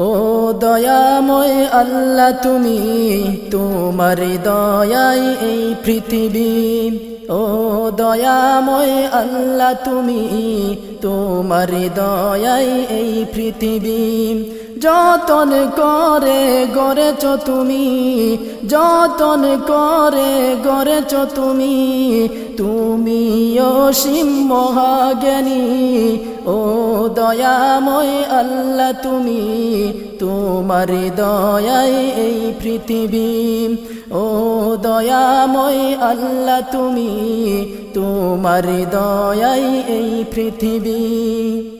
ও দয়াময় আল্লাহ, তুমি তোমার দয়াই এই পৃথিবী। ও দয়াময় আল্লাহ, তুমি তোমার দয়াই এই পৃথিবী। যতন করে গড়েছ তুমি, যতন করে গড়েছ তুমি তুমি অসীম মহাজ্ঞানী। ও দয়াময় আল্লাহ তুমি, তোমার দয়াই এই পৃথিবী। ও দয়াময় আল্লাহ তুমি, তোমার দয়াই এই পৃথিবী।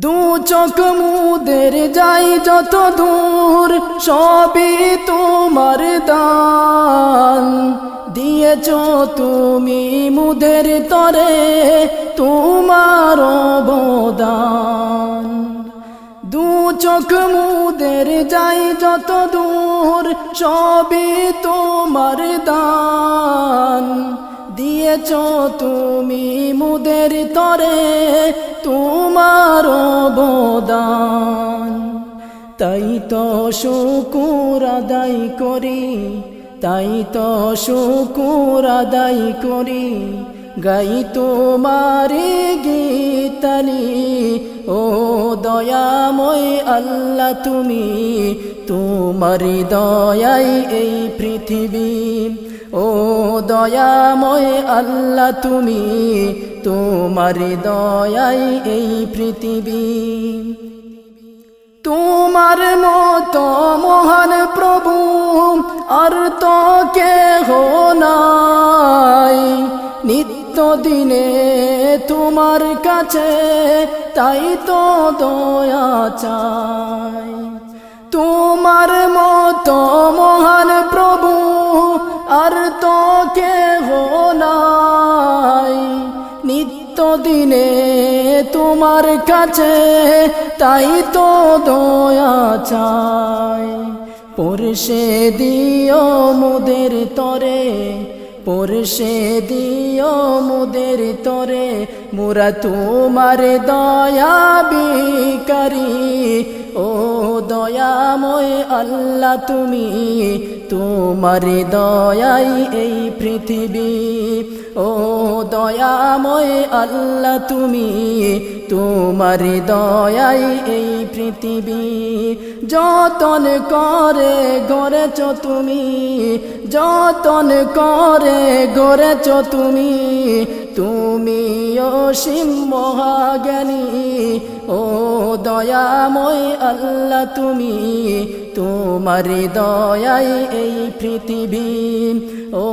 দু চোখ মুদের যাই যত দূর, সবই তোমার দান। দিয়েছ তুমি মুদের তরে তোমার অবদান। দু চোখ মুদের যাই যত দূর, সবই তোমার দান। দিয়েছ তুমি মুদের তরে তোমার অবদান। তাই তো শুকুর আদায় করি, তাই তো শুকুর আদায় করি। গাই তোমারে গীতালি ও দয়াময় আল্লাহ তুমি, তোমার দয়াই এই পৃথিবী। ও দয়াময় আল্লাহ তুমি, তোমার দয়াই এই পৃথিবী। তোমার মতো মহান প্রভু আর তো কে নাই। নিত্য দিনে তোমার কাছে তাই তো দয়া চাই। তোমার মতো দিনে তোমার কাছে, তাই তো দয়া চাই। পরশে দিও মুদের তরে, পরশে দিও মুদের তরে, মুরা তোমার দয়া বিকারি। ও দয়াময় আল্লাহ তুমি, তোমার দয়াই এই পৃথিবী। ও দয়াময় আল্লাহ তুমি, তোমার দয়াই এই পৃথিবী। যতন করে গড়েছ তুমি, যতন করে গড়েছ তুমি তুমি অসীম মহাজ্ঞানী। ও দয়াময় আল্লাহ, তুমি তোমার দয়াই এই পৃথিবী। ও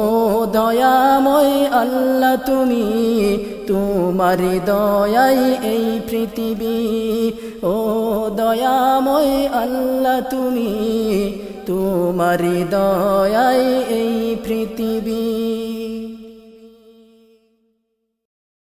দয়াময় আল্লাহ, তুমি তোমার দয়াই এই পৃথিবী। ও দয়াময় আল্লাহ, তুমি তোমার দয়াই এই পৃথিবী।